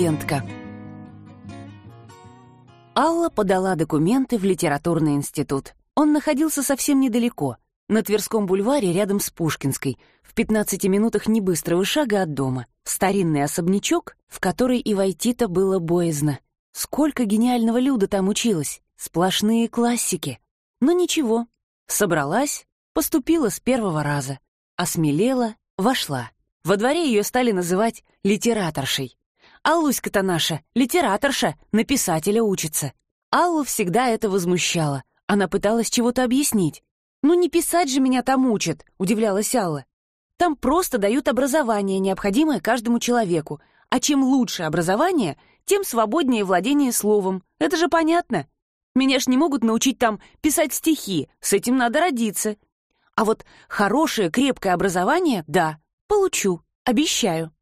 Студентка. Алла подала документы в литературный институт. Он находился совсем недалеко, на Тверском бульваре рядом с Пушкинской, в 15 минутах небыстрого шага от дома. Старинный особнячок, в который и войти-то было боязно. Сколько гениального люда там училось, сплошные классики. Но ничего, собралась, поступила с первого раза, осмелела, вошла. Во дворе ее стали называть литераторшей. Аллуська-то наша, литераторша, на писателя учится. Аллу всегда это возмущало. Она пыталась чего-то объяснить. «Ну не писать же меня там учат», — удивлялась Алла. «Там просто дают образование, необходимое каждому человеку. А чем лучше образование, тем свободнее владение словом. Это же понятно. Меня ж не могут научить там писать стихи, с этим надо родиться. А вот хорошее, крепкое образование, да, получу, обещаю».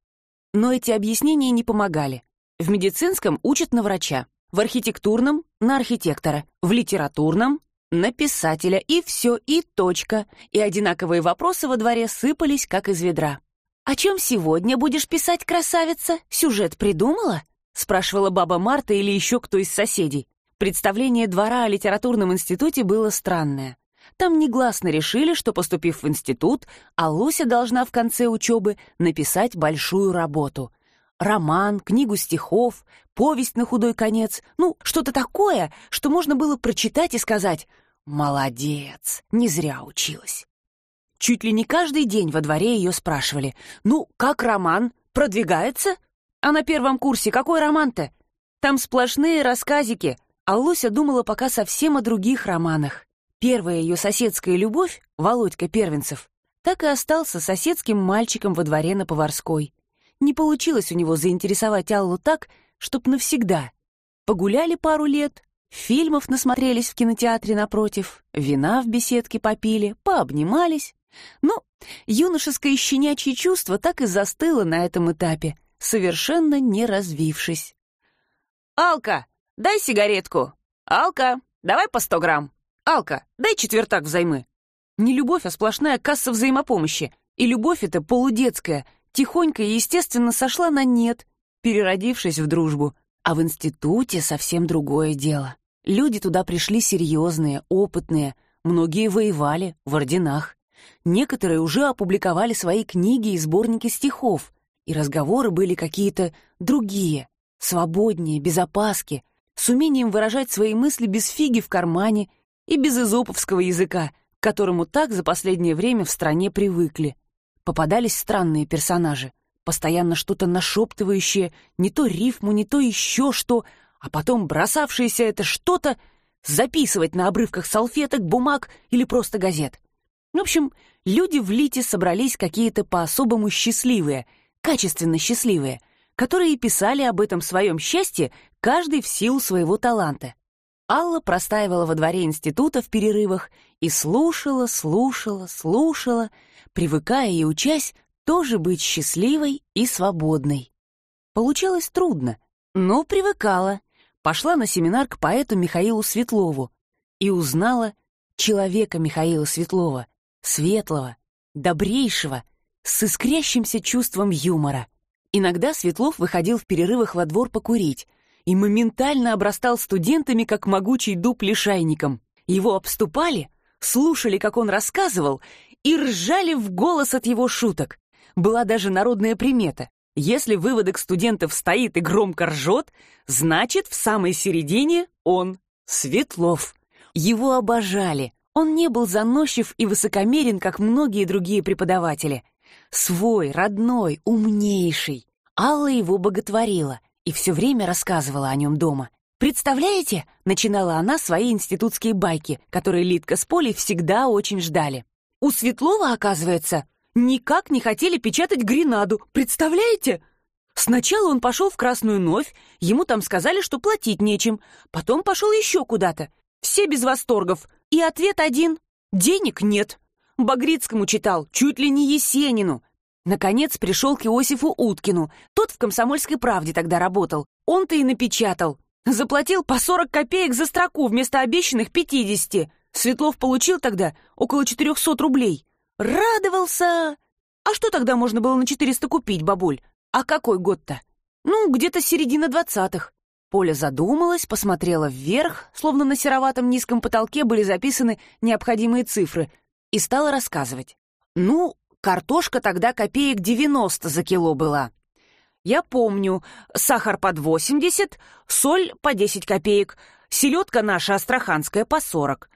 Но эти объяснения не помогали. В медицинском учат на врача, в архитектурном — на архитектора, в литературном — на писателя, и все, и точка. И одинаковые вопросы во дворе сыпались, как из ведра. «О чем сегодня будешь писать, красавица? Сюжет придумала?» — спрашивала баба Марта или еще кто из соседей. Представление двора о литературном институте было странное. Там негласно решили, что, поступив в институт, Алуся должна в конце учебы написать большую работу. Роман, книгу стихов, повесть на худой конец. Ну, что-то такое, что можно было прочитать и сказать «Молодец, не зря училась». Чуть ли не каждый день во дворе ее спрашивали «Ну, как роман? Продвигается?» А на первом курсе какой роман-то? Там сплошные рассказики, а Луся думала пока совсем о других романах. Первая ее соседская любовь, Володька Первенцев, так и остался соседским мальчиком во дворе на Поварской. Не получилось у него заинтересовать Аллу так, чтоб навсегда. Погуляли пару лет, фильмов насмотрелись в кинотеатре напротив, вина в беседке попили, пообнимались. Но юношеское щенячье чувство так и застыло на этом этапе, совершенно не развившись. «Алка, дай сигаретку! Алка, давай по сто грамм!» «Алка, дай четвертак взаймы». Не любовь, а сплошная касса взаимопомощи. И любовь эта полудетская, тихонько и естественно сошла на «нет», переродившись в дружбу. А в институте совсем другое дело. Люди туда пришли серьезные, опытные, многие воевали в орденах. Некоторые уже опубликовали свои книги и сборники стихов, и разговоры были какие-то другие, свободнее, без опаски, с умением выражать свои мысли без фиги в кармане и без изоповского языка, к которому так за последнее время в стране привыкли. Попадались странные персонажи, постоянно что-то нашептывающее, не то рифму, не то еще что, а потом бросавшееся это что-то записывать на обрывках салфеток, бумаг или просто газет. В общем, люди в Лите собрались какие-то по-особому счастливые, качественно счастливые, которые писали об этом своем счастье, каждый в силу своего таланта. Алла простаивала во дворе института в перерывах и слушала, слушала, слушала, привыкая и учась тоже быть счастливой и свободной. Получалось трудно, но привыкала. Пошла на семинар к поэту Михаилу Светлову и узнала человека Михаила Светлова, светлого, добрейшего, с искрящимся чувством юмора. Иногда Светлов выходил в перерывах во двор покурить, и моментально обрастал студентами, как могучий дуб лишайником. Его обступали, слушали, как он рассказывал, и ржали в голос от его шуток. Была даже народная примета. Если выводок студентов стоит и громко ржет, значит, в самой середине он Светлов. Его обожали. Он не был заносчив и высокомерен, как многие другие преподаватели. Свой, родной, умнейший. Алла его боготворила и все время рассказывала о нем дома. «Представляете?» — начинала она свои институтские байки, которые Литка с Полей всегда очень ждали. «У Светлова, оказывается, никак не хотели печатать гренаду, представляете?» Сначала он пошел в Красную Новь, ему там сказали, что платить нечем. Потом пошел еще куда-то. Все без восторгов. И ответ один — денег нет. Багрицкому читал, чуть ли не Есенину. Наконец пришел к Иосифу Уткину. Тот в «Комсомольской правде» тогда работал. Он-то и напечатал. Заплатил по 40 копеек за строку вместо обещанных 50. Светлов получил тогда около 400 рублей. Радовался! А что тогда можно было на 400 купить, бабуль? А какой год-то? Ну, где-то середина двадцатых. Поля задумалась, посмотрела вверх, словно на сероватом низком потолке были записаны необходимые цифры, и стала рассказывать. Ну, картошка тогда копеек девяносто за кило была. Я помню, сахар под восемьдесят, соль по десять копеек, селедка наша астраханская по сорок.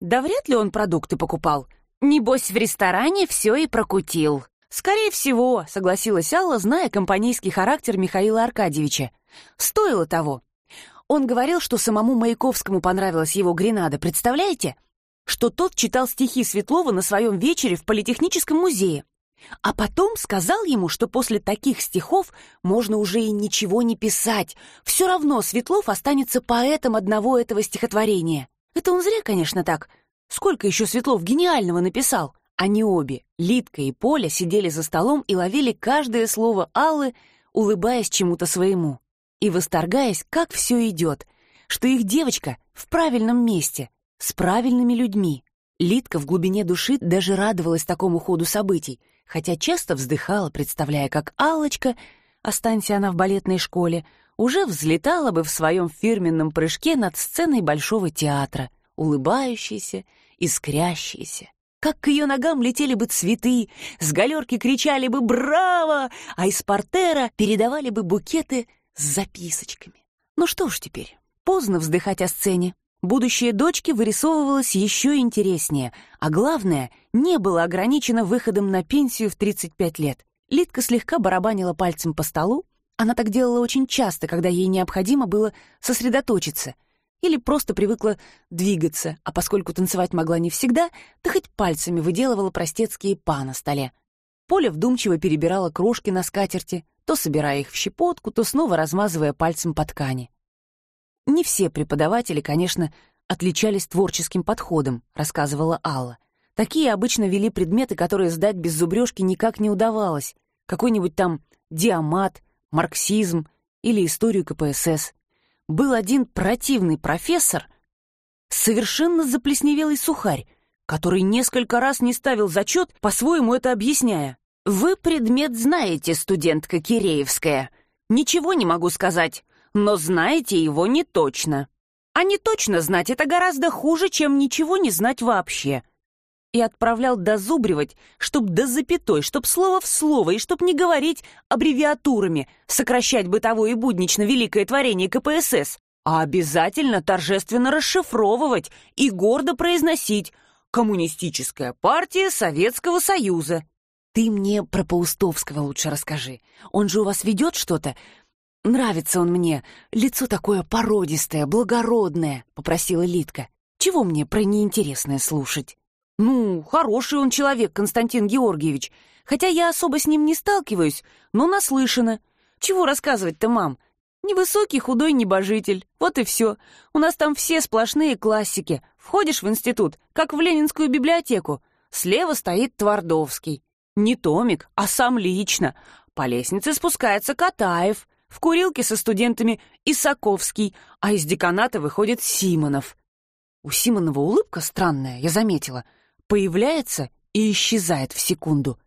Да вряд ли он продукты покупал. Небось, в ресторане все и прокутил. «Скорее всего», — согласилась Алла, зная компанейский характер Михаила Аркадьевича. «Стоило того. Он говорил, что самому Маяковскому понравилась его гренада, представляете? Что тот читал стихи Светлова на своем вечере в Политехническом музее. А потом сказал ему, что после таких стихов можно уже и ничего не писать. Все равно Светлов останется поэтом одного этого стихотворения. Это он зря, конечно, так. Сколько еще Светлов гениального написал?» Они обе, Литка и Поля, сидели за столом и ловили каждое слово Аллы, улыбаясь чему-то своему и восторгаясь, как все идет, что их девочка в правильном месте, с правильными людьми. Литка в глубине души даже радовалась такому ходу событий, хотя часто вздыхала, представляя, как Аллочка, останься она в балетной школе, уже взлетала бы в своем фирменном прыжке над сценой Большого театра, улыбающейся, искрящейся как к ее ногам летели бы цветы, с галерки кричали бы «Браво!», а из портера передавали бы букеты с записочками. Ну что ж теперь, поздно вздыхать о сцене. Будущее дочки вырисовывалось еще интереснее, а главное, не было ограничено выходом на пенсию в 35 лет. Литка слегка барабанила пальцем по столу, она так делала очень часто, когда ей необходимо было сосредоточиться — или просто привыкла двигаться, а поскольку танцевать могла не всегда, то хоть пальцами выделывала простецкие па на столе. Поля вдумчиво перебирала крошки на скатерти, то собирая их в щепотку, то снова размазывая пальцем по ткани. Не все преподаватели, конечно, отличались творческим подходом, рассказывала Алла. Такие обычно вели предметы, которые сдать без зубрежки никак не удавалось. Какой-нибудь там диамат, марксизм или историю КПСС был один противный профессор, совершенно заплесневелый сухарь, который несколько раз не ставил зачет, по-своему это объясняя. «Вы предмет знаете, студентка Киреевская. Ничего не могу сказать, но знаете его не точно. А не точно знать — это гораздо хуже, чем ничего не знать вообще и отправлял дозубривать, чтоб до запятой, чтоб слово в слово, и чтоб не говорить аббревиатурами, сокращать бытовое и буднично великое творение КПСС, а обязательно торжественно расшифровывать и гордо произносить «Коммунистическая партия Советского Союза». Ты мне про Паустовского лучше расскажи. Он же у вас ведет что-то? Нравится он мне. Лицо такое породистое, благородное, — попросила Литка. Чего мне про неинтересное слушать? «Ну, хороший он человек, Константин Георгиевич. Хотя я особо с ним не сталкиваюсь, но наслышана. Чего рассказывать-то, мам? Невысокий, худой небожитель. Вот и все. У нас там все сплошные классики. Входишь в институт, как в Ленинскую библиотеку. Слева стоит Твардовский. Не Томик, а сам лично. По лестнице спускается Катаев. В курилке со студентами Исаковский, а из деканата выходит Симонов. У Симонова улыбка странная, я заметила — появляется и исчезает в секунду.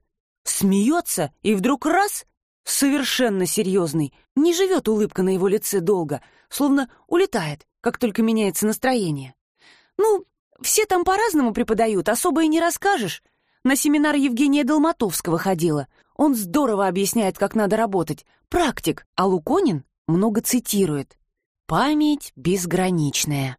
Смеется, и вдруг раз — совершенно серьезный. Не живет улыбка на его лице долго, словно улетает, как только меняется настроение. Ну, все там по-разному преподают, особо и не расскажешь. На семинар Евгения Долматовского ходила. Он здорово объясняет, как надо работать. Практик, а Луконин много цитирует. Память безграничная.